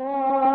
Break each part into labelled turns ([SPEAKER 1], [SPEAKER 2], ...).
[SPEAKER 1] Oh.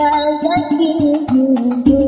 [SPEAKER 1] I'll give you.